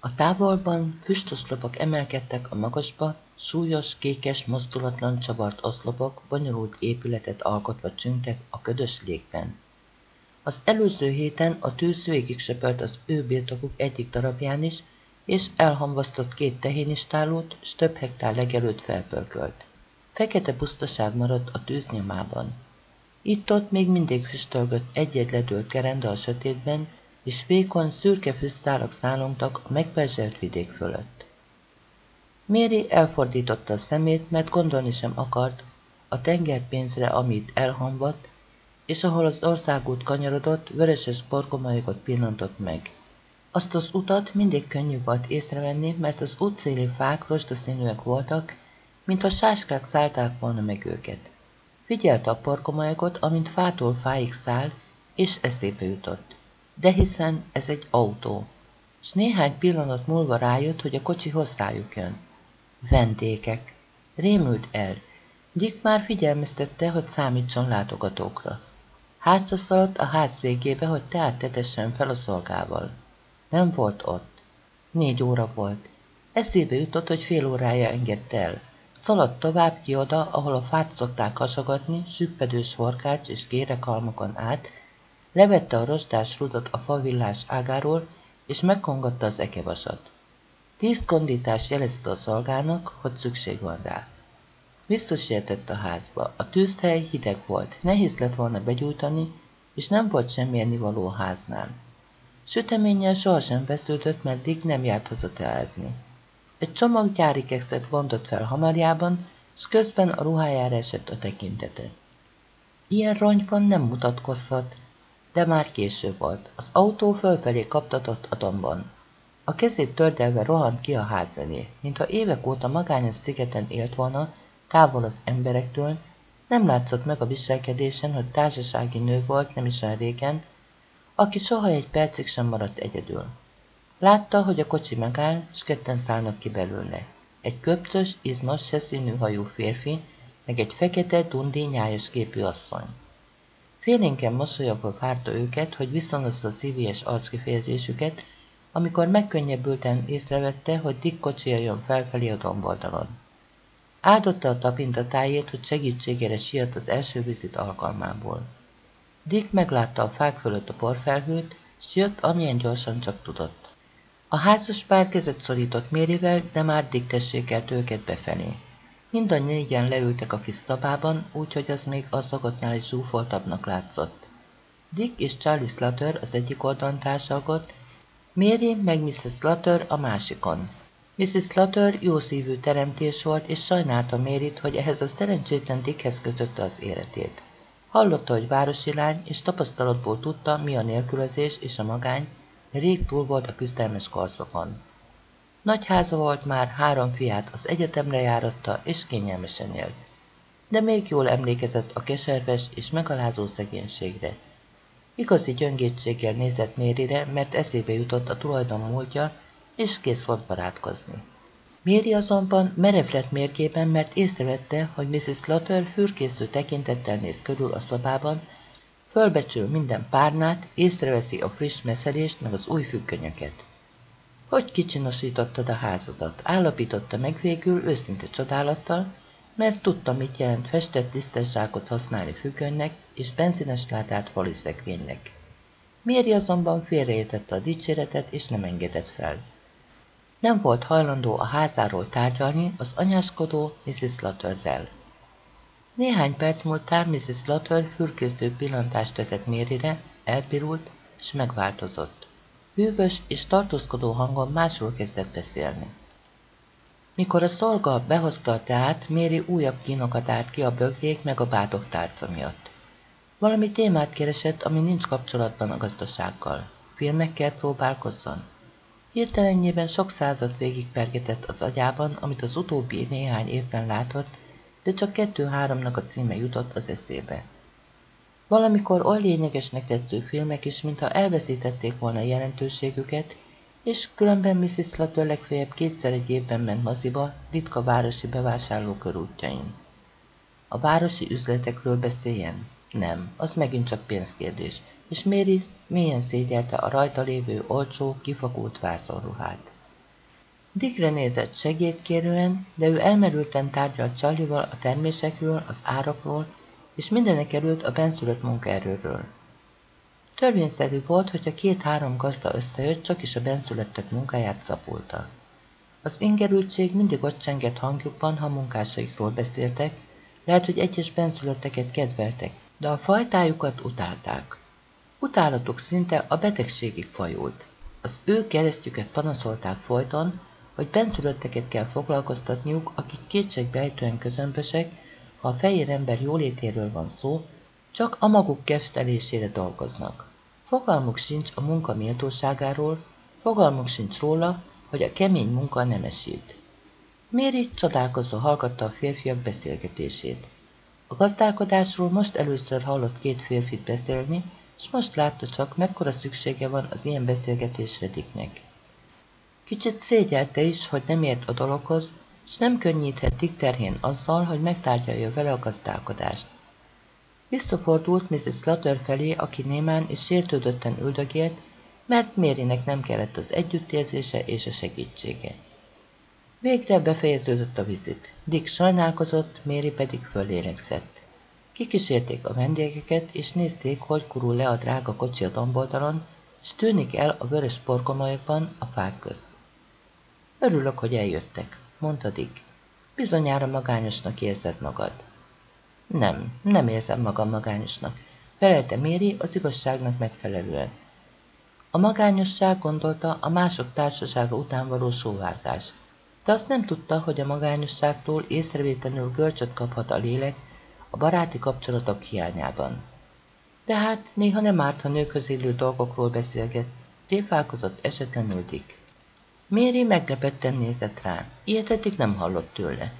A távolban füstoszlopok emelkedtek a magasba, súlyos, kékes, mozdulatlan csavart oszlopok bonyolult épületet alkotva csüngtek a ködös légben. Az előző héten a tűz végig söpört az ő birtokuk egyik darabján is, és elhamvasztott két tehénistálót, s több hektár legelőtt felpörkölt. Fekete pusztaság maradt a tűz nyomában. Itt-ott még mindig füstölgött egy-egy ledőlt kerende a sötétben, és vékony, szürke füstszálak szállongtak a megperzselt vidék fölött. Méri elfordította a szemét, mert gondolni sem akart a tengerpénzre, amit elhamvadt, és ahol az országút kanyarodott, vöröses borgomályokat pillantott meg. Azt az utat mindig könnyű volt észrevenni, mert az útszéli fák rozsdaszínűek voltak, mintha sáskák szállták volna meg őket. Figyelte a porkomolyagot, amint fától fáig száll, és eszébe jutott. De hiszen ez egy autó. S néhány pillanat múlva rájött, hogy a kocsi hozzájuk jön. Vendégek. Rémült el. Dick már figyelmeztette, hogy számítson látogatókra. Hátra szaladt a ház végébe, hogy teát tetessen fel a szolgával. Nem volt ott. Négy óra volt. Eszébe jutott, hogy fél órája engedte el. Szaladt tovább ki oda, ahol a fát szokták hasogatni, süppedő sorkács és kérekalmokon át, levette a rostás rudat a favillás ágáról, és megkongatta az ekevasat. Tíz kondítás jelezte a szolgának, hogy szükség van rá. Visszasértett a házba. A tűzhely hideg volt, nehéz lett volna begyújtani, és nem volt semmi ennivaló a háznál. Süteménnyel sohasem vesződött, mert Dick nem járt haza teázni. Egy csomag gyári kekszet bontott fel hamarjában, s közben a ruhájára esett a tekintete. Ilyen rongyban nem mutatkozhat, de már késő volt. Az autó fölfelé kaptatott a dombon. A kezét tördelve rohant ki a ház elé, mintha évek óta magányos szigeten élt volna, távol az emberektől, nem látszott meg a viselkedésen, hogy társasági nő volt nem is olyan régen, aki soha egy percig sem maradt egyedül. Látta, hogy a kocsi megáll, s ketten szállnak ki belőle. Egy köpcös, izmos, szeszínű hajú férfi, meg egy fekete, dundi, nyájas képű asszony. Félénken mosolyogva várta őket, hogy visszanozza szívélyes arckifejezésüket, amikor megkönnyebbülten észrevette, hogy Dick kocsia jön felfelé a domboldalon. Áldotta a tapintatájét, hogy segítségére siet az első vizit alkalmából. Dick meglátta a fák fölött a porfelhőt, s jött, amilyen gyorsan csak tudott. A házas pár kezet szorított Mérivel, de már Dick tessékelt őket befelé. Mind a négyen leültek a kis szabában, úgyhogy az még a szokottnál is zsúfoltabbnak látszott. Dick és Charlie Slater az egyik oldalon társalgott, Mary meg Mrs. Slater a másikon. Mrs. Slater jó szívű teremtés volt, és sajnálta Mérit, hogy ehhez a szerencsétlen Dickhez kötötte az életét. Hallotta, hogy városi lány, és tapasztalatból tudta, mi a nélkülözés és a magány, rég túl volt a küzdelmes korszakon. Nagy háza volt már, három fiát az egyetemre járatta, és kényelmesen élt. De még jól emlékezett a keserves és megalázó szegénységre. Igazi gyöngétséggel nézett Mérire, mert eszébe jutott a tulajdon múltja, és kész volt barátkozni. Méri azonban merev lett mérgében, mert észrevette, hogy Mrs. Slater fürkésző tekintettel néz körül a szobában, fölbecsül minden párnát, észreveszi a friss meszelést meg az új függönyöket. Hogy kicsinosítottad a házadat? Állapította meg végül őszinte csodálattal, mert tudta, mit jelent festett tisztesságot használni függönynek és benzines ládát faliszekrénynek. Méri azonban félreértette a dicséretet és nem engedett fel. Nem volt hajlandó a házáról tárgyalni az anyáskodó Mrs. Slaughterrel. Néhány perc múltán Mrs. Slaughter fürkésző pillantást vezet Mérire, elpirult, és megváltozott. Hűvös és tartózkodó hangon másról kezdett beszélni. Mikor a szolga behozta a teát, Méri újabb kínokat állt ki a bögrék meg a bátok tárca miatt. Valami témát keresett, ami nincs kapcsolatban a gazdasággal. Filmekkel próbálkozzon? Hirtelenjében sok század végigpergetett az agyában, amit az utóbbi néhány évben látott, de csak kettő-háromnak a címe jutott az eszébe. Valamikor oly lényegesnek tetsző filmek is, mintha elveszítették volna jelentőségüket, és különben Mrs. Slater legfeljebb kétszer egy évben ment moziba, ritka városi bevásárló körútjain. A városi üzletekről beszéljen? Nem, az megint csak pénzkérdés, és Mary mélyen szégyelte a rajta lévő olcsó, kifakult vászonruhát. Dickre nézett segédkérően, de ő elmerülten tárgyalt Charlie-val a termésekről, az árakról, és mindenek előtt a benszülött munkaerőről. Törvényszerű volt, hogy a két-három gazda összejött, csak is a benszülöttek munkáját szapulta. Az ingerültség mindig ott csengett hangjukban, ha munkásaikról beszéltek, lehet, hogy egyes benszülötteket kedveltek, de a fajtájukat utálták. Utálatuk szinte a betegségig fajult. Az ő keresztjüket panaszolták folyton, hogy benszülötteket kell foglalkoztatniuk, akik kétségbejtően közömbösek, ha a fehér ember jólétéről van szó, csak a maguk kestelésére dolgoznak. Fogalmuk sincs a munka méltóságáról, fogalmuk sincs róla, hogy a kemény munka nemesít. Méri csodálkozva hallgatta a férfiak beszélgetését. A gazdálkodásról most először hallott két férfit beszélni, és most látta csak, mekkora szüksége van az ilyen beszélgetésre Dicknek. Kicsit szégyelte is, hogy nem ért a dologhoz, és nem könnyíthet Dick terhén azzal, hogy megtárgyalja vele a gazdálkodást. Visszafordult Mrs. Slater felé, aki némán és sértődötten üldögélt, mert Mérinek nem kellett az együttérzése és a segítsége. Végre befejeződött a vizit. Dick sajnálkozott, Méri pedig fölélegzett. Kikísérték a vendégeket, és nézték, hogy kurul le a drága kocsi a domboldalon, és tűnik el a vörös porgomolyokban a fák közt. Örülök, hogy eljöttek, mondta Dick. Bizonyára magányosnak érzed magad. Nem, nem érzem magam magányosnak, felelte Méri az igazságnak megfelelően. A magányosság gondolta a mások társasága után való sóvárgás, de azt nem tudta, hogy a magányosságtól észrevétlenül görcsöt kaphat a lélek a baráti kapcsolatok hiányában. De hát néha nem árt, ha nőkhöz dolgokról beszélgetsz, réfálkozott esetlenül Dick. Méri meglepetten nézett rá, ilyet eddig nem hallott tőle.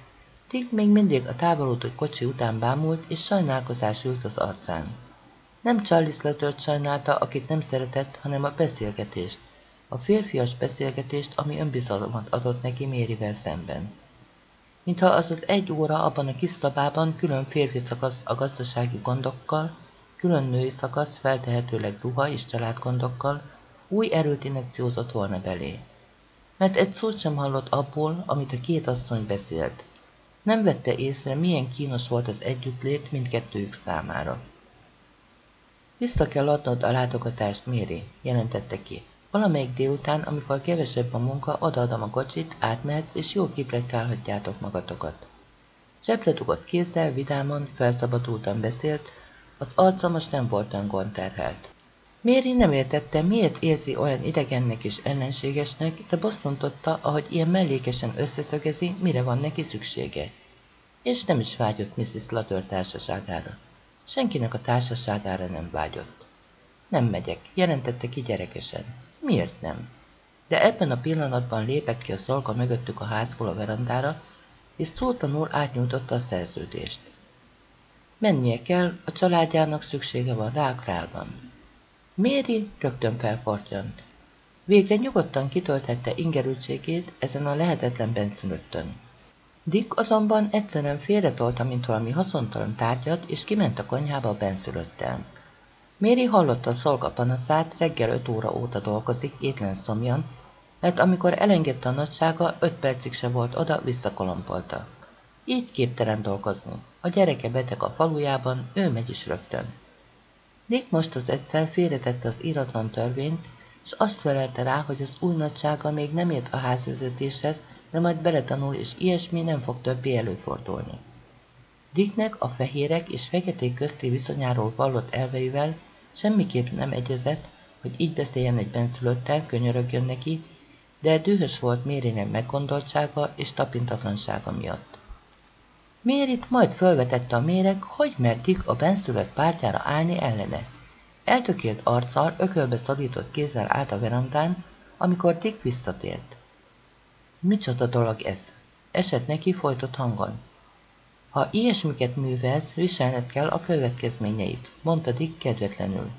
Dick még mindig a távolodott kocsi után bámult, és sajnálkozás ült az arcán. Nem Charlie Slater sajnálta, akit nem szeretett, hanem a beszélgetést. A férfias beszélgetést, ami önbizalmat adott neki Mérivel szemben. Mintha az az egy óra abban a kis külön férfi szakasz a gazdasági gondokkal, külön női szakasz feltehetőleg ruha és családgondokkal, új erőt inekciózott volna belé. Mert egy szót sem hallott abból, amit a két asszony beszélt. Nem vette észre, milyen kínos volt az együttlét mindkettőjük számára. Vissza kell adnod a látogatást, Méri, jelentette ki. Valamelyik délután, amikor kevesebb a munka, odaadom a kocsit, átmehetsz, és jó kipletkálhatjátok magatokat. Zsebre dugott kézzel, vidáman, felszabadultan beszélt, az arca most nem volt gondterhelt. Méri nem értette, miért érzi olyan idegennek és ellenségesnek, de bosszantotta, ahogy ilyen mellékesen összeszögezi, mire van neki szüksége. És nem is vágyott Mrs. Latör társaságára. Senkinek a társaságára nem vágyott. Nem megyek, jelentette ki gyerekesen. Miért nem? De ebben a pillanatban lépett ki a szolga mögöttük a házból a verandára, és szótanul átnyújtotta a szerződést. Mennie kell, a családjának szüksége van rá Králban. Méri rögtön felfortyant. Végre nyugodtan kitölthette ingerültségét ezen a lehetetlen benszülöttön. Dick azonban egyszerűen félretolta, mint valami haszontalan tárgyat, és kiment a konyhába a benszülöttel. Méri hallotta a szolga panaszát, reggel öt óra óta dolgozik, étlen szomjan, mert amikor elengedte a nagysága, öt percig se volt oda, visszakolompolta. Így képtelen dolgozni. A gyereke beteg a falujában, ő megy is rögtön. Nick most az egyszer félretette az íratlan törvényt, és azt felelte rá, hogy az új nagysága még nem ért a házvezetéshez, de majd beletanul, és ilyesmi nem fog többé előfordulni. Dicknek a fehérek és feketék közti viszonyáról vallott elveivel semmiképp nem egyezett, hogy így beszéljen egy benszülöttel, könyörögjön neki, de dühös volt Mérinek meggondoltsága és tapintatlansága miatt. Mérit majd fölvetette a méreg, hogy mertik a benszülött pártjára állni ellene. Eltökélt arccal, ökölbe szorított kézzel állt a verandán, amikor Dick visszatért. Micsoda dolog ez? Esett neki folytott hangon. Ha ilyesmiket művelsz, viselned kell a következményeit, mondta Dick kedvetlenül.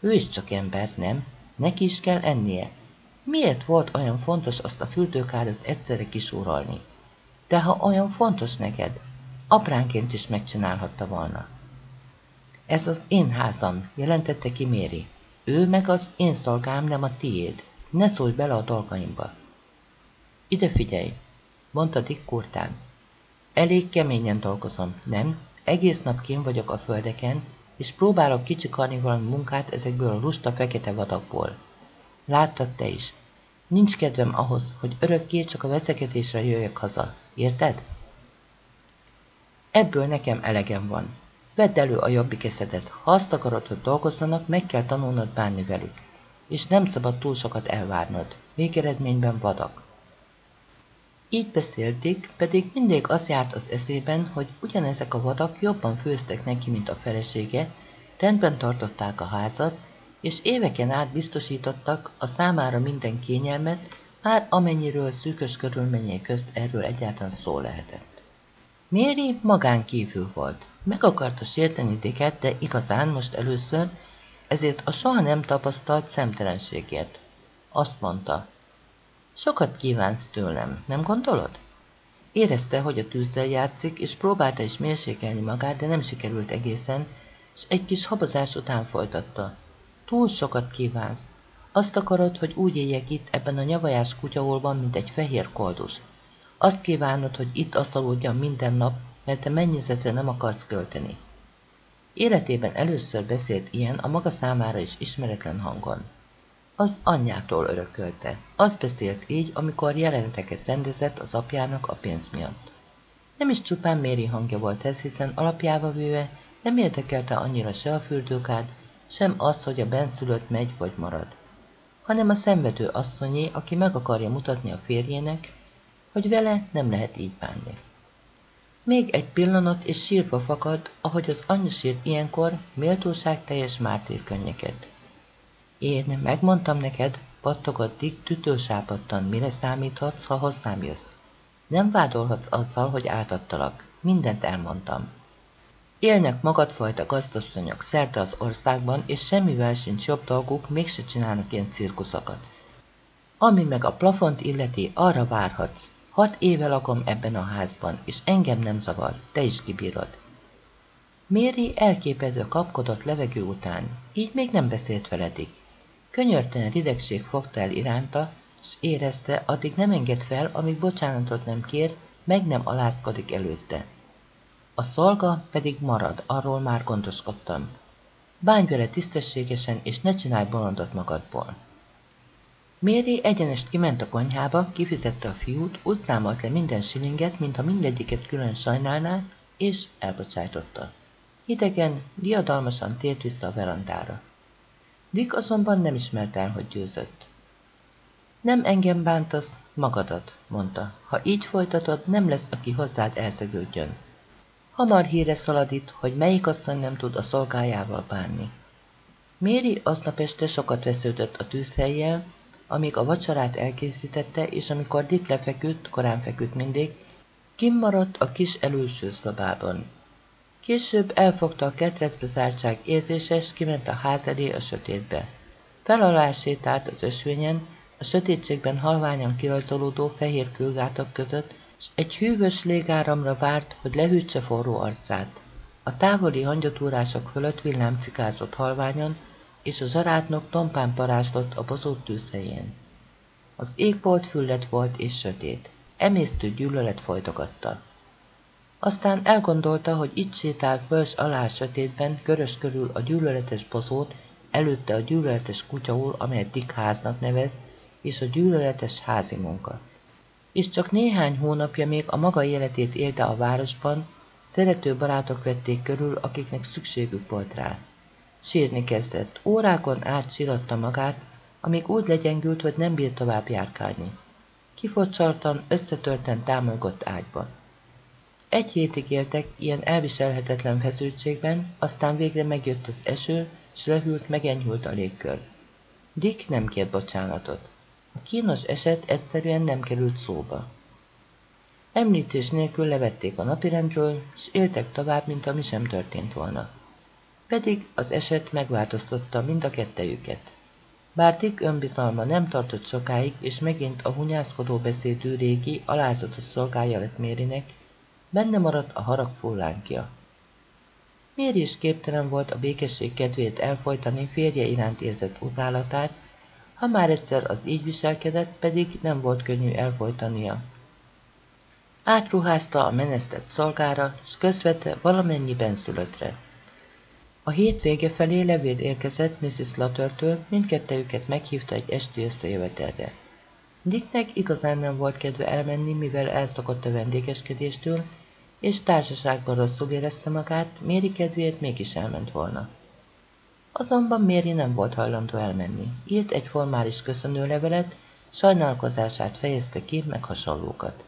Ő is csak ember, nem? Neki is kell ennie. Miért volt olyan fontos azt a fürdőkádot egyszerre kisúrolni? De ha olyan fontos neked, apránként is megcsinálhatta volna. Ez az én házam, jelentette ki Méri. Ő meg az én szolgám, nem a tiéd. Ne szólj bele a dolgaimba. Ide figyelj, mondta Dick kurtán. Elég keményen dolgozom, nem? Egész nap kén vagyok a földeken, és próbálok kicsikarni valami munkát ezekből a lusta fekete vadakból. Láttad te is. Nincs kedvem ahhoz, hogy örökké csak a veszekedésre jöjjek haza. Érted? Ebből nekem elegem van. Vedd elő a jobbik eszedet. Ha azt akarod, hogy dolgozzanak, meg kell tanulnod bánni velük. És nem szabad túl sokat elvárnod. Végeredményben vadak. Így beszélték, pedig mindig az járt az eszében, hogy ugyanezek a vadak jobban főztek neki, mint a felesége, rendben tartották a házat, és éveken át biztosítottak a számára minden kényelmet, már amennyiről szűkös körülményei közt erről egyáltalán szó lehetett. Méri magán kívül volt. Meg akarta sérteni Dicket, de igazán most először, ezért a soha nem tapasztalt szemtelenségért. Azt mondta, sokat kívánsz tőlem, nem gondolod? Érezte, hogy a tűzzel játszik, és próbálta is mérsékelni magát, de nem sikerült egészen, és egy kis habozás után folytatta. Túl sokat kívánsz. Azt akarod, hogy úgy éljek itt ebben a nyavajás kutyaolban, mint egy fehér koldus. Azt kívánod, hogy itt aszalódjam minden nap, mert te mennyezetre nem akarsz költeni. Életében először beszélt ilyen a maga számára is ismeretlen hangon. Az anyjától örökölte. Az beszélt így, amikor jeleneteket rendezett az apjának a pénz miatt. Nem is csupán Méri hangja volt ez, hiszen alapjába véve nem érdekelte annyira se a fürdőkád, sem az, hogy a benszülött megy vagy marad, hanem a szenvedő asszonyé, aki meg akarja mutatni a férjének, hogy vele nem lehet így bánni. Még egy pillanat, és sírva fakad, ahogy az anyja sírt ilyenkor, méltóság teljes mártírkönnyeket. Én megmondtam neked, pattogott Dick tütősápadtan, mire számíthatsz, ha hozzám jössz. Nem vádolhatsz azzal, hogy átadtalak. Mindent elmondtam. Élnek magadfajta gazdasszonyok szerte az országban, és semmivel sincs jobb dolguk, mégse csinálnak ilyen cirkuszokat. Ami meg a plafont illeti, arra várhatsz. Hat éve lakom ebben a házban, és engem nem zavar, te is kibírod. Méri elképedve kapkodott levegő után, így még nem beszélt veledik. Könyörtelen ridegség fogta el iránta, s érezte, addig nem enged fel, amíg bocsánatot nem kér, meg nem alázkodik előtte. A szolga pedig marad, arról már gondoskodtam. Bánj vele tisztességesen, és ne csinálj bolondot magadból. Méri egyenest kiment a konyhába, kifizette a fiút, úgy számolt le minden silinget, mintha mindegyiket külön sajnálná, és elbocsájtotta. Hidegen, diadalmasan tért vissza a verandára. Dick azonban nem ismert el, hogy győzött. Nem engem bántasz, magadat, mondta. Ha így folytatod, nem lesz, aki hozzád elszegődjön. Hamar híre szaladít, hogy melyik asszony nem tud a szolgájával bánni. Méri aznap este sokat vesződött a tűzhelyjel, amíg a vacsorát elkészítette, és amikor Dick lefeküdt, korán feküdt mindig, kimaradt a kis előső szobában. Később elfogta a ketrezbe zártság érzése, és kiment a ház elé a sötétbe. Felalá sétált az ösvényen, a sötétségben halványan kirajzolódó fehér kőgátak között, s egy hűvös légáramra várt, hogy lehűtse forró arcát. A távoli hangyatúrások fölött villámcikázott halványon, és a zsarátnok tompán parázslott a bozott tűzhelyén. Az égbolt füllet volt és sötét. Emésztő gyűlölet folytogatta. Aztán elgondolta, hogy itt sétál föl alá sötétben, körös körül a gyűlöletes bozót, előtte a gyűlöletes kutyaul, amelyet Dick háznak nevez, és a gyűlöletes házi munka. És csak néhány hónapja még a maga életét élte a városban, szerető barátok vették körül, akiknek szükségük volt rá. Sírni kezdett, órákon át síratta magát, amíg úgy legyengült, hogy nem bírt tovább járkálni. Kifocsartan, összetörten támolgott ágyban. Egy hétig éltek ilyen elviselhetetlen feszültségben, aztán végre megjött az eső, s lehűlt, megenyhült a légkör. Dick nem kért bocsánatot. A kínos eset egyszerűen nem került szóba. Említés nélkül levették a napirendről, s éltek tovább, mint ami sem történt volna. Pedig az eset megváltoztatta mind a kettejüket. Bár Dick önbizalma nem tartott sokáig, és megint a hunyászkodó beszédű régi, alázatos szolgája lett Mérinek, Benne maradt a harag fullánkja. Miért is képtelen volt a békesség kedvét elfolytani férje iránt érzett utálatát, Ha már egyszer az így viselkedett, pedig nem volt könnyű elfolytania. Átruházta a menesztett szolgára, s közvetve valamennyi benszülöttre. A hétvége felé levél érkezett Mrs. Lattertől, mindkettejüket meghívta egy esti összejövetelre. Dicknek igazán nem volt kedve elmenni, mivel elszokott a vendégeskedéstől, és társaságban rosszul érezte magát, Méri kedvéért mégis elment volna. Azonban Méri nem volt hajlandó elmenni. Írt egy formális köszönőlevelet, sajnálkozását fejezte ki, meg hasonlókat.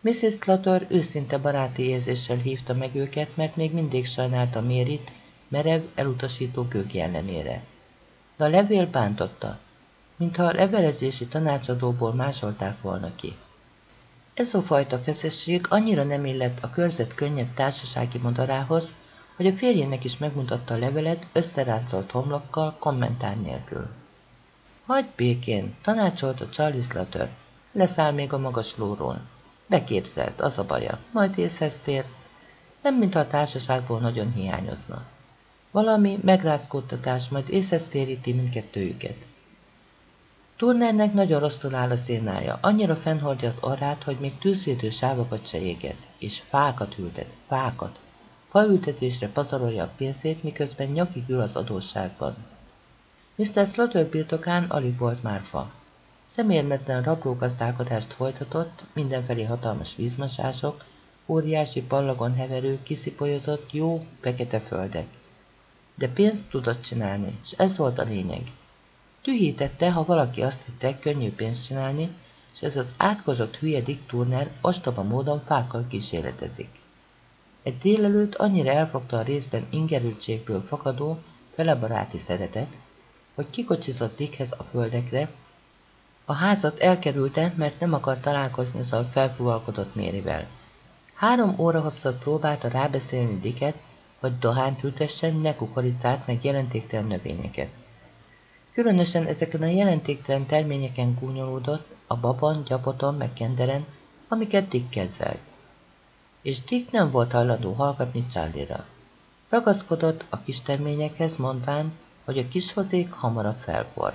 Mrs. Slater őszinte baráti érzéssel hívta meg őket, mert még mindig sajnálta Mérit, merev, elutasító gőg ellenére. De a levél bántotta, mintha a levelezési tanácsadóból másolták volna ki. Ez a fajta feszesség annyira nem illett a körzet könnyed társasági madarához, hogy a férjének is megmutatta a levelet összeráncolt homlokkal, kommentár nélkül. Hagy békén, tanácsolta Charlie Slater. Leszáll még a magas lóról. Beképzelt, az a baja, majd észhez tér. Nem, mintha a társaságból nagyon hiányozna. Valami megrázkódtatás majd észhez téríti mindkettőjüket. Turnernek nagyon rosszul áll a szénája, annyira fennhordja az orrát, hogy még tűzvédő sávokat se éget, és fákat ültet, fákat. Faültetésre pazarolja a pénzét, miközben nyakig ül az adósságban. Mr. Slaughter birtokán alig volt már fa. Szemérmetlen rablógazdálkodást folytatott, mindenfelé hatalmas vízmasások, óriási pallagon heverő, kiszipolyozott, jó, fekete földek. De pénzt tudott csinálni, és ez volt a lényeg. Tühítette, ha valaki azt hitte, könnyű pénzt csinálni, és ez az átkozott hülye Turner ostoba módon fákkal kísérletezik. Egy délelőtt annyira elfogta a részben ingerültségből fakadó, felebaráti szeretet, hogy kikocsizott Dickhez a földekre, a házat elkerülte, mert nem akar találkozni az a felfúvalkodott Mérivel. Három óra hosszat próbálta rábeszélni Dicket, hogy dohánt ültessen, ne kukoricát, meg jelentéktelen növényeket. Különösen ezeken a jelentéktelen terményeken gúnyolódott, a babon, gyapoton, meg kenderen, amiket Dick kedvelt. És Dick nem volt hajlandó hallgatni Charlie-ra. Ragaszkodott a kis terményekhez, mondván, hogy a kis hozék hamarabb felfor.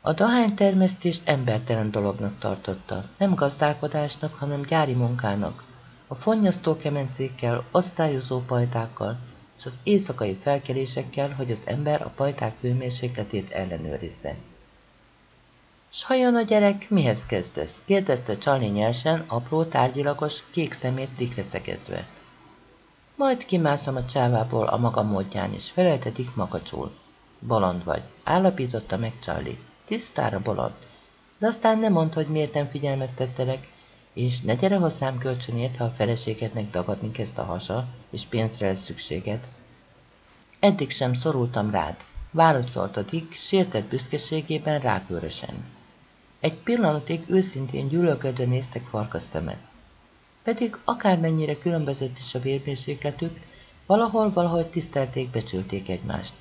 A dohánytermesztést embertelen dolognak tartotta, nem gazdálkodásnak, hanem gyári munkának, a fonnyasztó kemencékkel, osztályozó pajtákkal, és az éjszakai felkelésekkel, hogy az ember a pajták hőmérsékletét ellenőrizze. Sajon a gyerek, mihez kezdesz? kérdezte Csali nyersen, apró, tárgyilagos, kék szemét dikre szegezve. Majd kimászom a csávából a maga módján, és feleltetik makacsul. Bolond vagy, állapította meg Charlie. Tisztára bolond. De aztán nem mondd, hogy miért nem figyelmeztettelek, és ne gyere hozzám kölcsönért, ha a feleségednek dagadni kezd a hasa, és pénzre lesz szükséged. Eddig sem szorultam rád, válaszolta Dick, sértett büszkeségében rákörösen. Egy pillanatig őszintén gyűlölködve néztek farkas szemet. Pedig akármennyire különbözött is a vérmérsékletük, valahol valahogy tisztelték, becsülték egymást.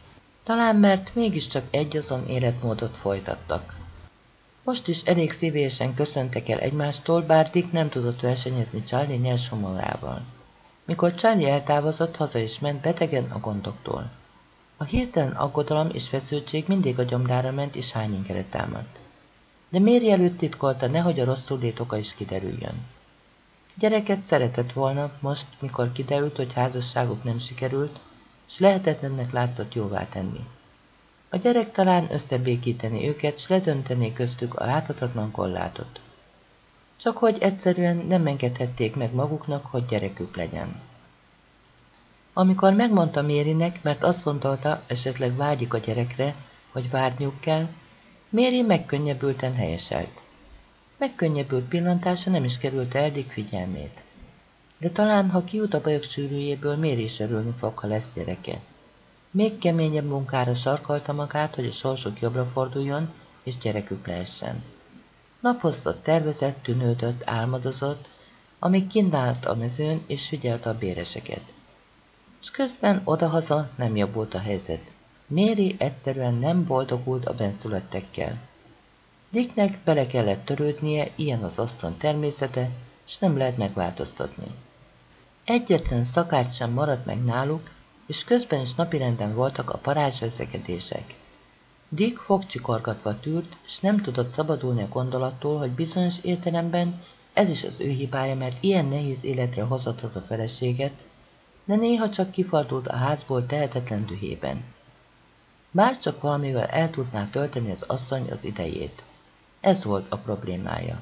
Talán mert mégiscsak egy azon életmódot folytattak. Most is elég szívélyesen köszöntek el egymástól, bár Dick nem tudott versenyezni Charlie nyers humorával. Mikor Charlie eltávozott, haza is ment betegen a gondoktól. A hirtelen aggodalom és feszültség mindig a gyomrára ment és hányinkeret támadt. De Méri előtt titkolta, nehogy a rosszul oka is kiderüljön. Gyereket szeretett volna, most, mikor kiderült, hogy házasságuk nem sikerült, s lehetetlennek látszott jóvá tenni. A gyerek talán összebékíteni őket, s ledönteni köztük a láthatatlan kollátot. Csak hogy egyszerűen nem engedhették meg maguknak, hogy gyerekük legyen. Amikor megmondta Mérinek, mert azt gondolta, esetleg vágyik a gyerekre, hogy várniuk kell, Méri megkönnyebbülten helyeselt. Megkönnyebbült pillantása nem is került el figyelmét. De talán, ha kijut a bajok sűrűjéből, Méri is örülni fog, ha lesz gyereke. Még keményebb munkára sarkalta magát, hogy a sorsuk jobbra forduljon, és gyerekük lehessen. Naphosszat tervezett, tűnődött, álmodozott, amíg kindált a mezőn, és figyelte a béreseket. És közben odahaza nem jobbult a helyzet. Méri egyszerűen nem boldogult a benszülöttekkel. Dicknek bele kellett törődnie, ilyen az asszony természete, és nem lehet megváltoztatni. Egyetlen szakács sem maradt meg náluk, és közben is napirenden voltak a parázs összekedések. Dick fogcsikorgatva tűrt, s nem tudott szabadulni a gondolattól, hogy bizonyos értelemben ez is az ő hibája, mert ilyen nehéz életre hozott az a feleséget, de néha csak kifordult a házból tehetetlen dühében. Bár csak valamivel el tudná tölteni az asszony az idejét. Ez volt a problémája.